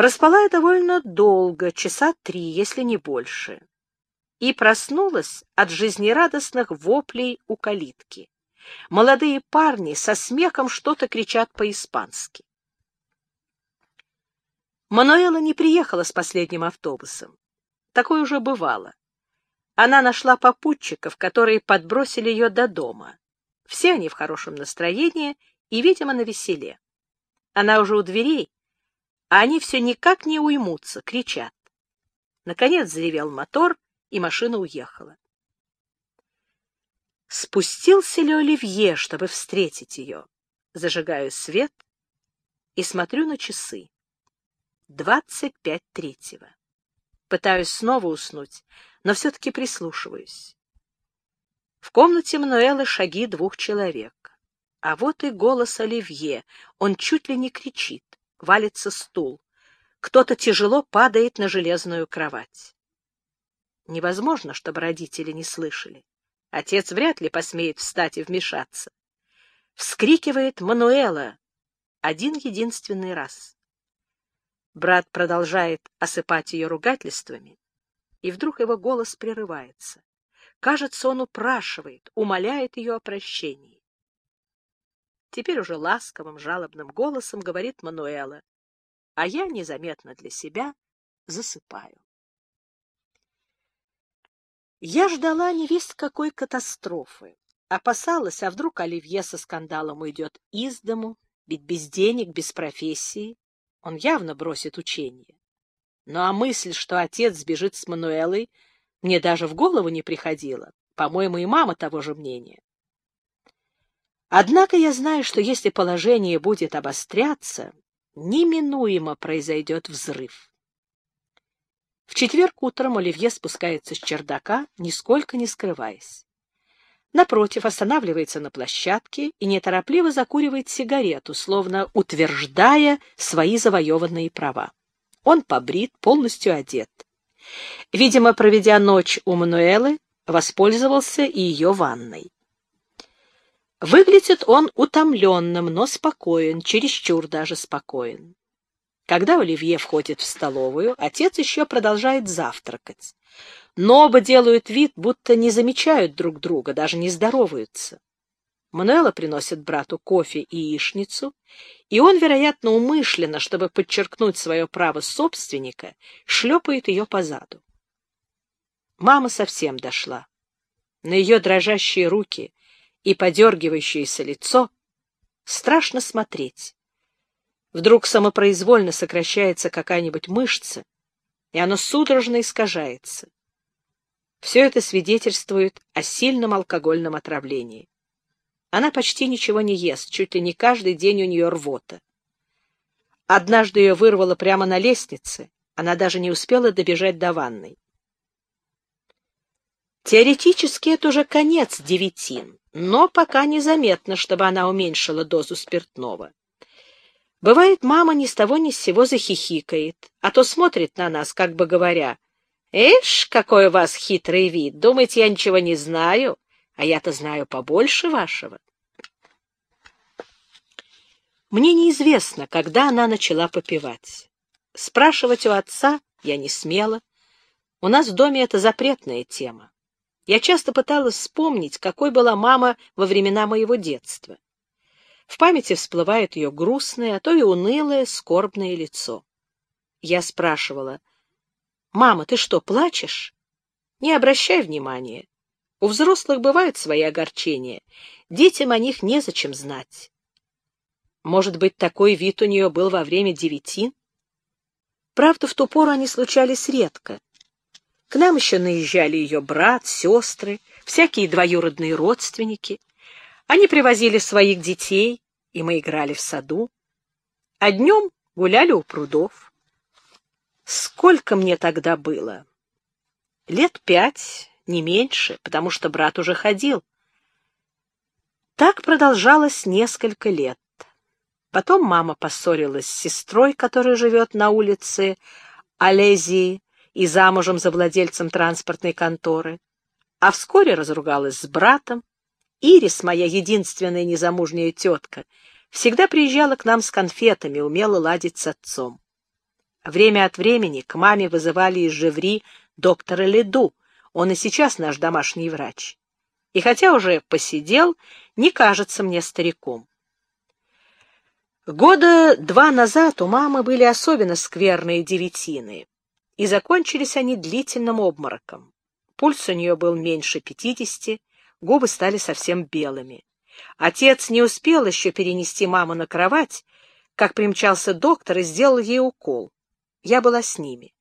Проспала я довольно долго, часа три, если не больше, и проснулась от жизнерадостных воплей у калитки. Молодые парни со смехом что-то кричат по-испански. Мануэла не приехала с последним автобусом. Такое уже бывало. Она нашла попутчиков, которые подбросили ее до дома. Все они в хорошем настроении и, видимо, на веселе. Она уже у дверей, а они все никак не уймутся, кричат. Наконец заревел мотор, и машина уехала. Спустился ли Оливье, чтобы встретить ее? Зажигаю свет и смотрю на часы. Двадцать пять третьего. Пытаюсь снова уснуть, но все-таки прислушиваюсь. В комнате Мануэлы шаги двух человек. А вот и голос Оливье. Он чуть ли не кричит. Валится стул. Кто-то тяжело падает на железную кровать. Невозможно, чтобы родители не слышали. Отец вряд ли посмеет встать и вмешаться. Вскрикивает Мануэла один единственный раз. Брат продолжает осыпать ее ругательствами, и вдруг его голос прерывается. Кажется, он упрашивает, умоляет ее о прощении. Теперь уже ласковым, жалобным голосом говорит Мануэла, а я незаметно для себя засыпаю. Я ждала невесть какой катастрофы. Опасалась, а вдруг Оливье со скандалом уйдет из дому, ведь без денег, без профессии. Он явно бросит учение. Ну а мысль, что отец сбежит с Мануэлой, мне даже в голову не приходила. По-моему, и мама того же мнения. Однако я знаю, что если положение будет обостряться, неминуемо произойдет взрыв. В четверг утром Оливье спускается с чердака, нисколько не скрываясь. Напротив, останавливается на площадке и неторопливо закуривает сигарету, словно утверждая свои завоеванные права. Он побрит, полностью одет. Видимо, проведя ночь у Мануэлы, воспользовался и ее ванной. Выглядит он утомленным, но спокоен, чересчур даже спокоен. Когда Оливье входит в столовую, отец еще продолжает завтракать. Но оба делают вид, будто не замечают друг друга, даже не здороваются. Мануэла приносит брату кофе и яичницу, и он, вероятно, умышленно, чтобы подчеркнуть свое право собственника, шлепает ее по заду. Мама совсем дошла. На ее дрожащие руки и подергивающееся лицо страшно смотреть. Вдруг самопроизвольно сокращается какая-нибудь мышца, и оно судорожно искажается. Все это свидетельствует о сильном алкогольном отравлении. Она почти ничего не ест, чуть ли не каждый день у нее рвота. Однажды ее вырвало прямо на лестнице, она даже не успела добежать до ванной. Теоретически это уже конец девятин, но пока незаметно, чтобы она уменьшила дозу спиртного. Бывает, мама ни с того ни с сего захихикает, а то смотрит на нас, как бы говоря, «Эш, какой у вас хитрый вид! Думаете, я ничего не знаю, а я-то знаю побольше вашего». Мне неизвестно, когда она начала попивать. Спрашивать у отца я не смела. У нас в доме это запретная тема. Я часто пыталась вспомнить, какой была мама во времена моего детства. В памяти всплывает ее грустное, а то и унылое, скорбное лицо. Я спрашивала, «Мама, ты что, плачешь?» «Не обращай внимания. У взрослых бывают свои огорчения. Детям о них незачем знать». Может быть, такой вид у нее был во время девятин? Правда, в ту пору они случались редко. К нам еще наезжали ее брат, сестры, всякие двоюродные родственники. Они привозили своих детей, и мы играли в саду. А днем гуляли у прудов. Сколько мне тогда было? Лет пять, не меньше, потому что брат уже ходил. Так продолжалось несколько лет. Потом мама поссорилась с сестрой, которая живет на улице Алезии, и замужем за владельцем транспортной конторы, а вскоре разругалась с братом. Ирис, моя единственная незамужняя тетка, всегда приезжала к нам с конфетами, умела ладить с отцом. Время от времени к маме вызывали из Живри доктора Леду, он и сейчас наш домашний врач. И хотя уже посидел, не кажется мне стариком. Года два назад у мамы были особенно скверные девятины, и закончились они длительным обмороком. Пульс у нее был меньше пятидесяти, губы стали совсем белыми. Отец не успел еще перенести маму на кровать, как примчался доктор и сделал ей укол. Я была с ними.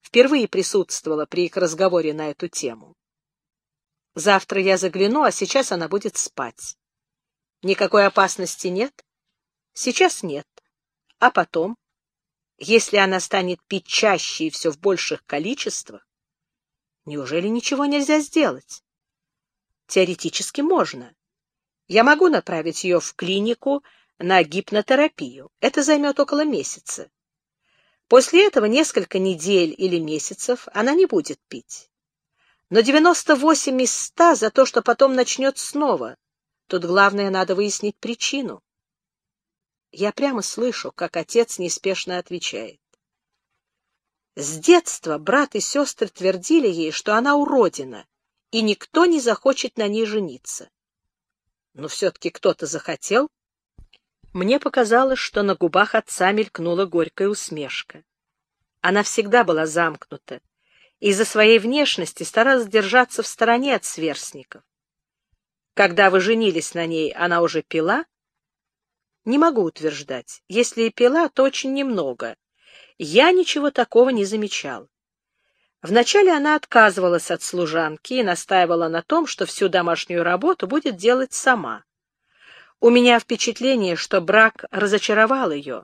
Впервые присутствовала при их разговоре на эту тему. Завтра я загляну, а сейчас она будет спать. Никакой опасности нет? Сейчас нет. А потом, если она станет пить чаще и все в больших количествах, неужели ничего нельзя сделать? Теоретически можно. Я могу направить ее в клинику на гипнотерапию. Это займет около месяца. После этого несколько недель или месяцев она не будет пить. Но 98 из 100 за то, что потом начнет снова. Тут главное, надо выяснить причину. Я прямо слышу, как отец неспешно отвечает. С детства брат и сестры твердили ей, что она уродина, и никто не захочет на ней жениться. Но все-таки кто-то захотел. Мне показалось, что на губах отца мелькнула горькая усмешка. Она всегда была замкнута, из-за своей внешности старалась держаться в стороне от сверстников. Когда вы женились на ней, она уже пила? Не могу утверждать. Если и пила, то очень немного. Я ничего такого не замечал. Вначале она отказывалась от служанки и настаивала на том, что всю домашнюю работу будет делать сама. У меня впечатление, что брак разочаровал ее.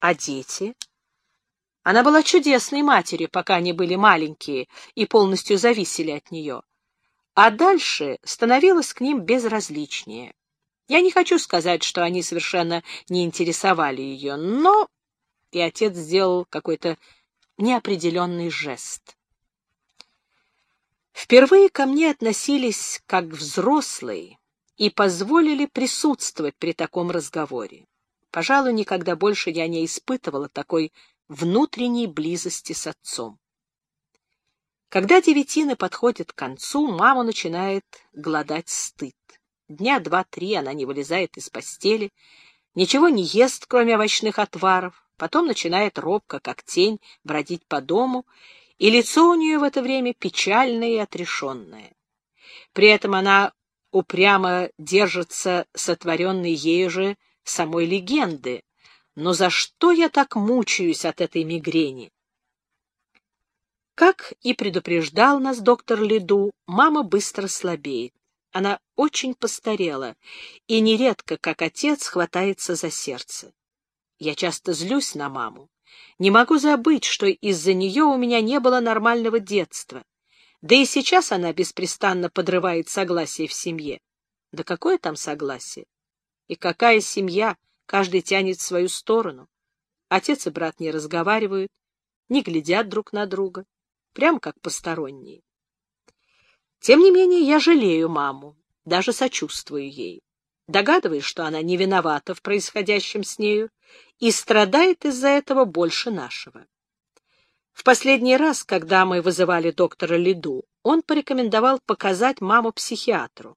А дети? Она была чудесной матерью, пока они были маленькие и полностью зависели от нее. А дальше становилась к ним безразличнее. Я не хочу сказать, что они совершенно не интересовали ее, но... И отец сделал какой-то неопределенный жест. Впервые ко мне относились как к взрослой и позволили присутствовать при таком разговоре. Пожалуй, никогда больше я не испытывала такой внутренней близости с отцом. Когда девятины подходят к концу, мама начинает голодать стыд. Дня два-три она не вылезает из постели, ничего не ест, кроме овощных отваров, потом начинает робко, как тень, бродить по дому, и лицо у нее в это время печальное и отрешенное. При этом она упрямо держится сотворенной ею же самой легенды, но за что я так мучаюсь от этой мигрени? Как и предупреждал нас доктор Лиду, мама быстро слабеет. Она очень постарела и нередко, как отец, хватается за сердце. Я часто злюсь на маму. Не могу забыть, что из-за нее у меня не было нормального детства. Да и сейчас она беспрестанно подрывает согласие в семье. Да какое там согласие? И какая семья, Каждый тянет в свою сторону. Отец и брат не разговаривают, не глядят друг на друга, прямо как посторонние. Тем не менее, я жалею маму, даже сочувствую ей. Догадываюсь, что она не виновата в происходящем с нею и страдает из-за этого больше нашего. В последний раз, когда мы вызывали доктора Лиду, он порекомендовал показать маму психиатру.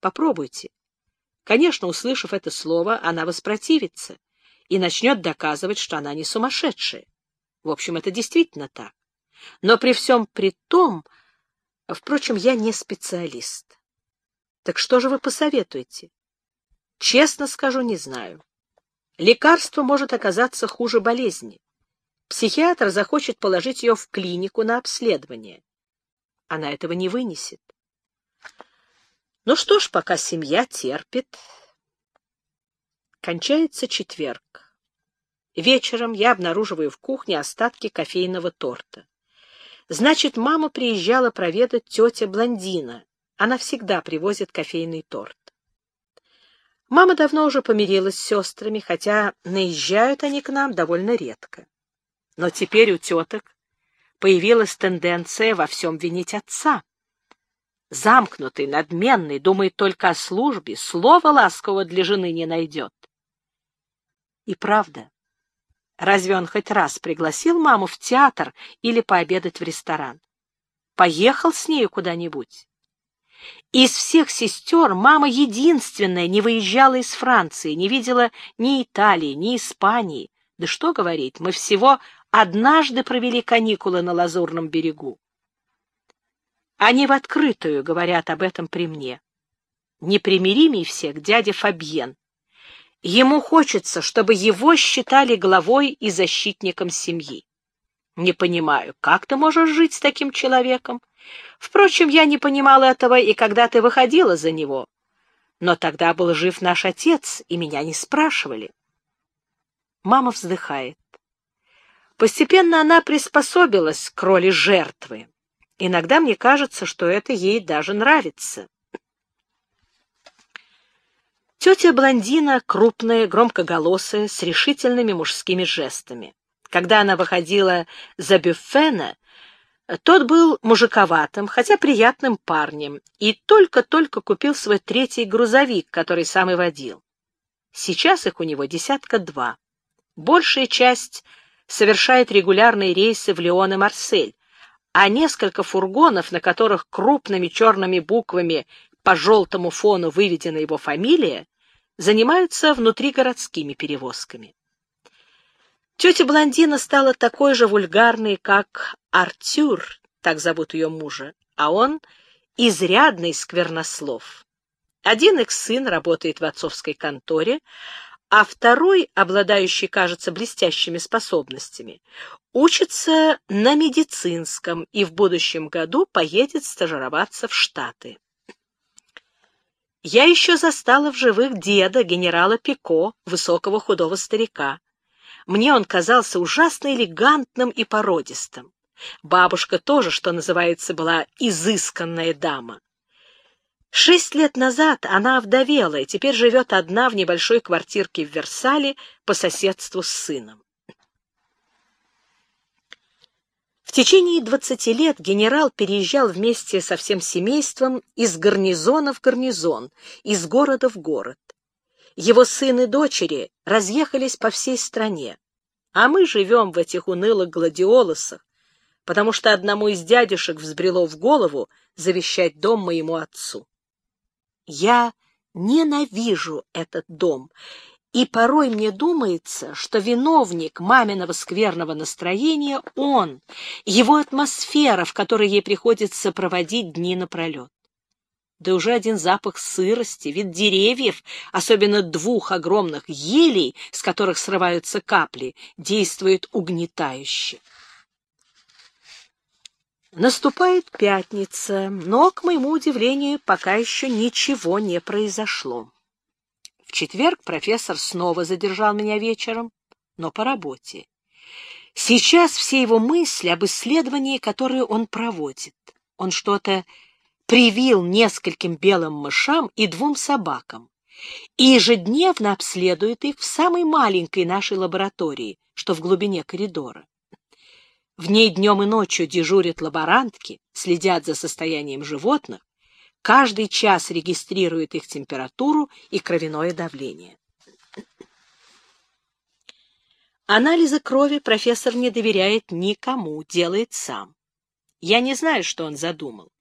Попробуйте. Конечно, услышав это слово, она воспротивится и начнет доказывать, что она не сумасшедшая. В общем, это действительно так. Но при всем при том, впрочем, я не специалист. Так что же вы посоветуете? Честно скажу, не знаю. Лекарство может оказаться хуже болезни. Психиатр захочет положить ее в клинику на обследование. Она этого не вынесет. Ну что ж, пока семья терпит. Кончается четверг. Вечером я обнаруживаю в кухне остатки кофейного торта. Значит, мама приезжала проведать тетя Блондина. Она всегда привозит кофейный торт. Мама давно уже помирилась с сестрами, хотя наезжают они к нам довольно редко. Но теперь у теток появилась тенденция во всем винить отца замкнутый, надменный, думает только о службе, слова ласкового для жены не найдет. И правда, Разве он хоть раз пригласил маму в театр или пообедать в ресторан? Поехал с нею куда-нибудь? Из всех сестер мама единственная не выезжала из Франции, не видела ни Италии, ни Испании. Да что говорить, мы всего однажды провели каникулы на Лазурном берегу. Они в открытую говорят об этом при мне. Непримиримый всех дядя Фабьен. Ему хочется, чтобы его считали главой и защитником семьи. Не понимаю, как ты можешь жить с таким человеком? Впрочем, я не понимал этого и когда ты выходила за него. Но тогда был жив наш отец, и меня не спрашивали. Мама вздыхает. Постепенно она приспособилась к роли жертвы. Иногда мне кажется, что это ей даже нравится. Тетя блондина, крупная, громкоголосая, с решительными мужскими жестами. Когда она выходила за Бюффена, тот был мужиковатым, хотя приятным парнем, и только-только купил свой третий грузовик, который сам и водил. Сейчас их у него десятка два. Большая часть совершает регулярные рейсы в Лион и Марсель, а несколько фургонов, на которых крупными черными буквами по желтому фону выведена его фамилия, занимаются внутригородскими перевозками. Тетя Блондина стала такой же вульгарной, как Артюр, так зовут ее мужа, а он изрядный сквернослов. Один их сын работает в отцовской конторе, а второй, обладающий, кажется, блестящими способностями, учится на медицинском и в будущем году поедет стажироваться в Штаты. Я еще застала в живых деда, генерала Пико, высокого худого старика. Мне он казался ужасно элегантным и породистым. Бабушка тоже, что называется, была изысканная дама. Шесть лет назад она овдовела и теперь живет одна в небольшой квартирке в Версале по соседству с сыном. В течение двадцати лет генерал переезжал вместе со всем семейством из гарнизона в гарнизон, из города в город. Его сын и дочери разъехались по всей стране, а мы живем в этих унылых гладиолусах, потому что одному из дядюшек взбрело в голову завещать дом моему отцу. Я ненавижу этот дом, и порой мне думается, что виновник маминого скверного настроения — он, его атмосфера, в которой ей приходится проводить дни напролет. Да уже один запах сырости, вид деревьев, особенно двух огромных елей, с которых срываются капли, действует угнетающе. Наступает пятница, но, к моему удивлению, пока еще ничего не произошло. В четверг профессор снова задержал меня вечером, но по работе. Сейчас все его мысли об исследовании, которое он проводит. Он что-то привил нескольким белым мышам и двум собакам и ежедневно обследует их в самой маленькой нашей лаборатории, что в глубине коридора. В ней днем и ночью дежурят лаборантки, следят за состоянием животных, каждый час регистрируют их температуру и кровяное давление. Анализы крови профессор не доверяет никому, делает сам. Я не знаю, что он задумал.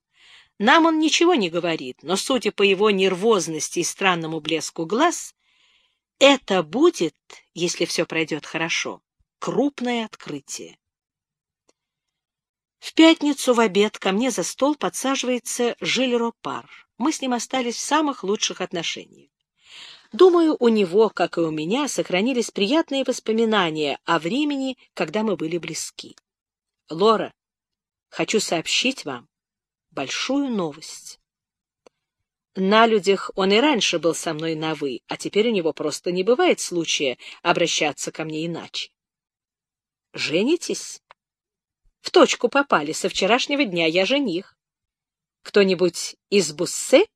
Нам он ничего не говорит, но, судя по его нервозности и странному блеску глаз, это будет, если все пройдет хорошо, крупное открытие. В пятницу в обед ко мне за стол подсаживается Жиль Ропар. Мы с ним остались в самых лучших отношениях. Думаю, у него, как и у меня, сохранились приятные воспоминания о времени, когда мы были близки. Лора, хочу сообщить вам большую новость. На людях он и раньше был со мной на «вы», а теперь у него просто не бывает случая обращаться ко мне иначе. Женитесь? В точку попали. Со вчерашнего дня я жених. Кто-нибудь из Буссе?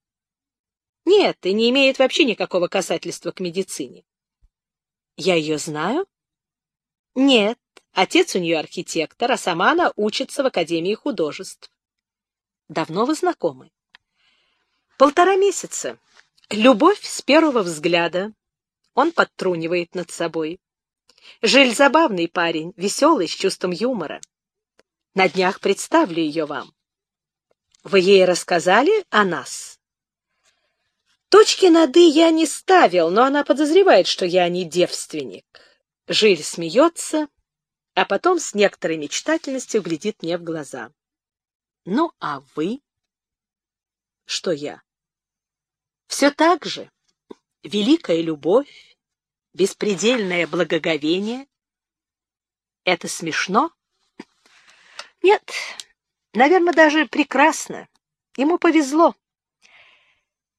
Нет, и не имеет вообще никакого касательства к медицине. Я ее знаю? Нет, отец у нее архитектор, а сама она учится в Академии художеств. Давно вы знакомы? Полтора месяца. Любовь с первого взгляда. Он подтрунивает над собой. Жиль забавный парень, веселый, с чувством юмора. На днях представлю ее вам. Вы ей рассказали о нас? Точки над «и» я не ставил, но она подозревает, что я не девственник. Жиль смеется, а потом с некоторой мечтательностью глядит мне в глаза. Ну, а вы? Что я? Все так же. Великая любовь, беспредельное благоговение. Это смешно? Нет, наверное, даже прекрасно. Ему повезло.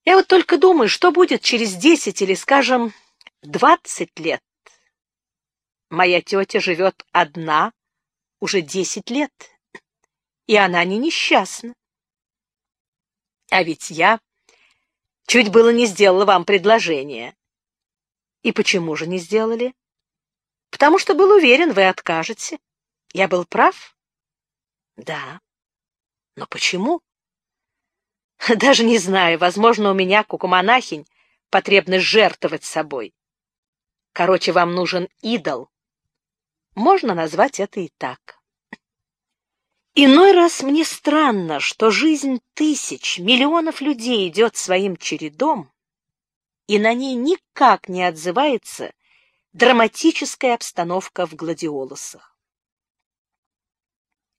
Я вот только думаю, что будет через десять или, скажем, двадцать лет. Моя тетя живет одна уже десять лет, и она не несчастна. А ведь я чуть было не сделала вам предложение. И почему же не сделали? Потому что был уверен, вы откажете. Я был прав? Да. Но почему? Даже не знаю, возможно, у меня, кукумонахинь, потребность жертвовать собой. Короче, вам нужен идол. Можно назвать это и так. Иной раз мне странно, что жизнь тысяч, миллионов людей идет своим чередом, и на ней никак не отзывается драматическая обстановка в гладиолусах.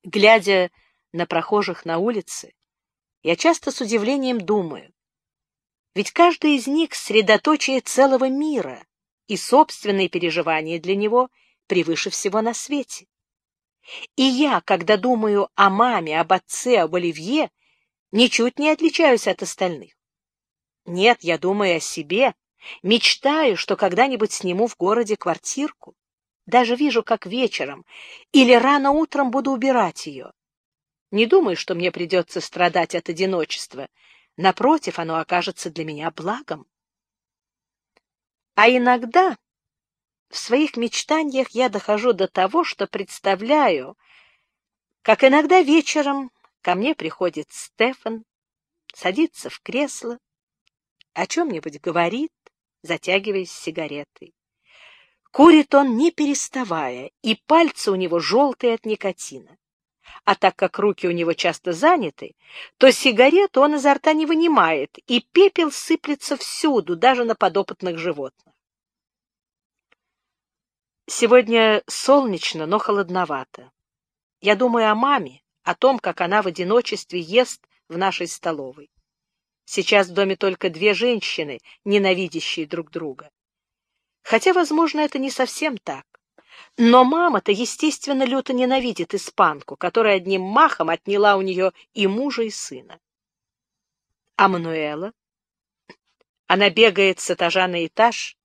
Глядя на прохожих на улице, я часто с удивлением думаю, ведь каждый из них — средоточие целого мира, и собственные переживания для него превыше всего на свете. И я, когда думаю о маме, об отце, об Оливье, ничуть не отличаюсь от остальных. Нет, я думаю о себе, мечтаю, что когда-нибудь сниму в городе квартирку. Даже вижу, как вечером или рано утром буду убирать ее. Не думаю, что мне придется страдать от одиночества. Напротив, оно окажется для меня благом. А иногда в своих мечтаниях я дохожу до того, что представляю, как иногда вечером ко мне приходит Стефан, садится в кресло, о чем-нибудь говорит, затягиваясь сигаретой. Курит он не переставая, и пальцы у него желтые от никотина а так как руки у него часто заняты, то сигарету он изо рта не вынимает, и пепел сыплется всюду, даже на подопытных животных. Сегодня солнечно, но холодновато. Я думаю о маме, о том, как она в одиночестве ест в нашей столовой. Сейчас в доме только две женщины, ненавидящие друг друга. Хотя, возможно, это не совсем так. Но мама-то, естественно, люто ненавидит испанку, которая одним махом отняла у нее и мужа, и сына. А Мануэла? Она бегает с этажа на этаж,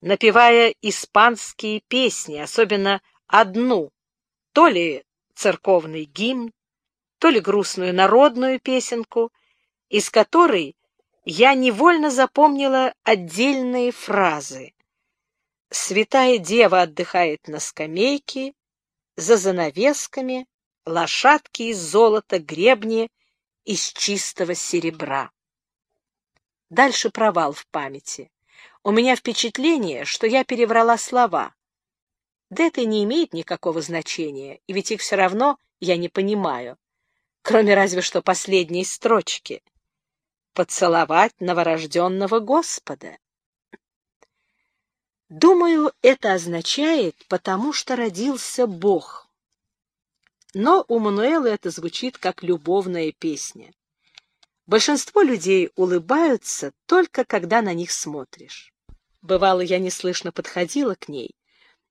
напевая испанские песни, особенно одну, то ли церковный гимн, то ли грустную народную песенку, из которой я невольно запомнила отдельные фразы. Святая Дева отдыхает на скамейке, за занавесками лошадки из золота, гребни из чистого серебра. Дальше провал в памяти. У меня впечатление, что я переврала слова. Да это не имеет никакого значения, и ведь их все равно я не понимаю, кроме разве что последней строчки. «Поцеловать новорожденного Господа». Думаю, это означает «потому что родился Бог». Но у Мануэла это звучит как любовная песня. Большинство людей улыбаются только когда на них смотришь. Бывало, я неслышно подходила к ней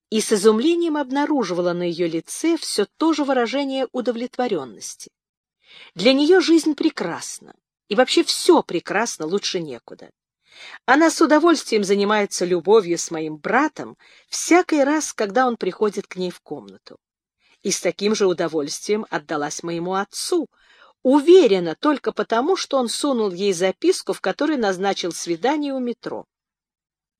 и с изумлением обнаруживала на ее лице все то же выражение удовлетворенности. Для нее жизнь прекрасна, и вообще все прекрасно, лучше некуда. Она с удовольствием занимается любовью с моим братом всякий раз, когда он приходит к ней в комнату. И с таким же удовольствием отдалась моему отцу, уверена только потому, что он сунул ей записку, в которой назначил свидание у метро.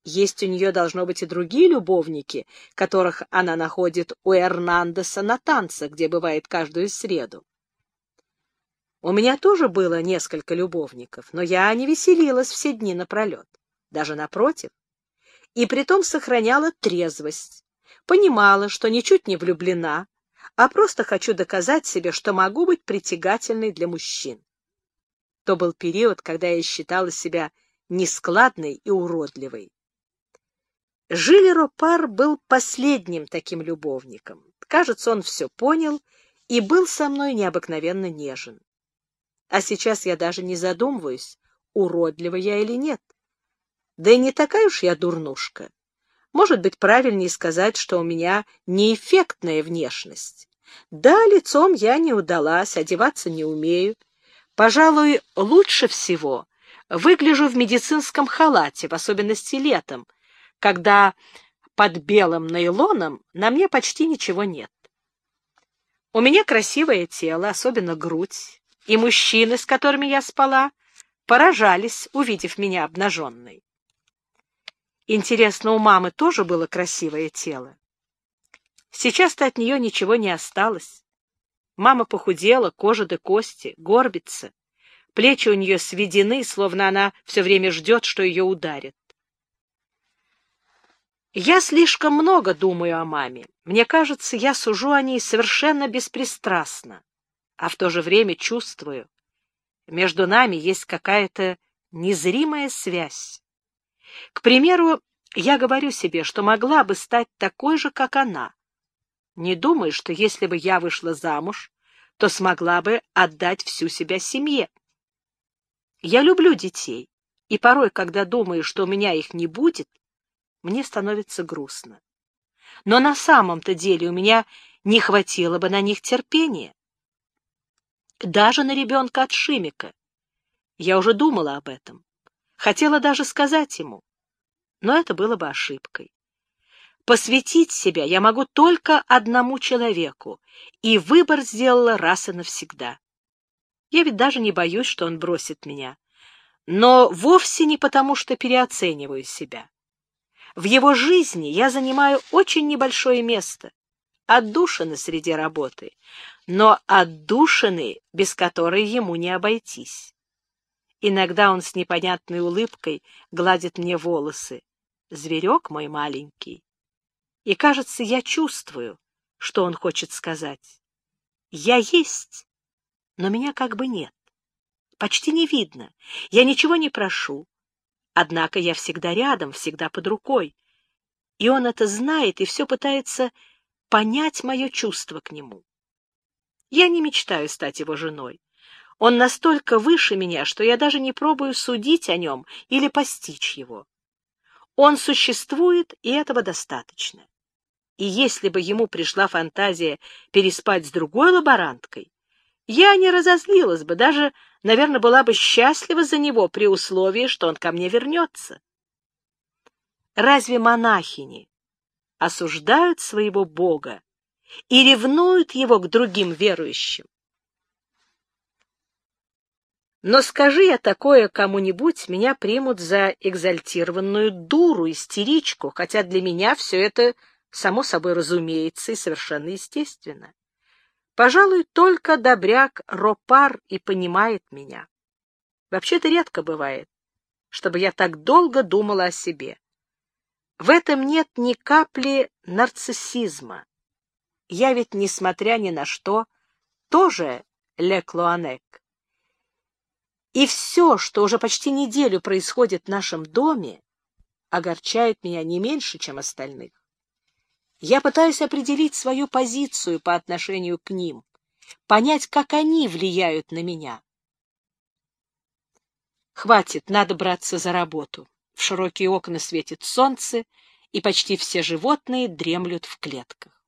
Есть у нее, должно быть, и другие любовники, которых она находит у Эрнандеса на танцах, где бывает каждую среду. У меня тоже было несколько любовников, но я не веселилась все дни напролет, даже напротив, и притом сохраняла трезвость, понимала, что ничуть не влюблена, а просто хочу доказать себе, что могу быть притягательной для мужчин. То был период, когда я считала себя нескладной и уродливой. Жили Ропар был последним таким любовником. Кажется, он все понял и был со мной необыкновенно нежен. А сейчас я даже не задумываюсь, уродлива я или нет. Да и не такая уж я дурнушка. Может быть, правильнее сказать, что у меня неэффектная внешность. Да, лицом я не удалась, одеваться не умею. Пожалуй, лучше всего выгляжу в медицинском халате, в особенности летом, когда под белым нейлоном на мне почти ничего нет. У меня красивое тело, особенно грудь, и мужчины, с которыми я спала, поражались, увидев меня обнаженной. Интересно, у мамы тоже было красивое тело. Сейчас-то от нее ничего не осталось. Мама похудела, кожа до кости, горбится. Плечи у нее сведены, словно она все время ждет, что ее ударят. Я слишком много думаю о маме. Мне кажется, я сужу о ней совершенно беспристрастно, а в то же время чувствую. Между нами есть какая-то незримая связь. К примеру, я говорю себе, что могла бы стать такой же, как она. Не думаю, что если бы я вышла замуж, то смогла бы отдать всю себя семье. Я люблю детей, и порой, когда думаю, что у меня их не будет, мне становится грустно. Но на самом-то деле у меня не хватило бы на них терпения. Даже на ребенка от Шимика. Я уже думала об этом. Хотела даже сказать ему. Но это было бы ошибкой. Посвятить себя я могу только одному человеку, и выбор сделала раз и навсегда. Я ведь даже не боюсь, что он бросит меня. Но вовсе не потому, что переоцениваю себя. В его жизни я занимаю очень небольшое место, отдушины среди работы, но отдушины, без которой ему не обойтись. Иногда он с непонятной улыбкой гладит мне волосы. Зверек мой маленький. И, кажется, я чувствую, что он хочет сказать. Я есть, но меня как бы нет. Почти не видно. Я ничего не прошу. Однако я всегда рядом, всегда под рукой. И он это знает и все пытается понять мое чувство к нему. Я не мечтаю стать его женой. Он настолько выше меня, что я даже не пробую судить о нем или постичь его. Он существует, и этого достаточно. И если бы ему пришла фантазия переспать с другой лаборанткой, я не разозлилась бы, даже, наверное, была бы счастлива за него при условии, что он ко мне вернется. Разве монахини осуждают своего Бога и ревнуют его к другим верующим? Но скажи я такое кому-нибудь, меня примут за экзальтированную дуру, истеричку, хотя для меня все это само собой разумеется и совершенно естественно. Пожалуй, только добряк Ропар и понимает меня. Вообще-то редко бывает, чтобы я так долго думала о себе. В этом нет ни капли нарциссизма. Я ведь, несмотря ни на что, тоже Ле Клуанек. И все, что уже почти неделю происходит в нашем доме, огорчает меня не меньше, чем остальных. Я пытаюсь определить свою позицию по отношению к ним, понять, как они влияют на меня. Хватит, надо браться за работу. В широкие окна светит солнце, и почти все животные дремлют в клетках.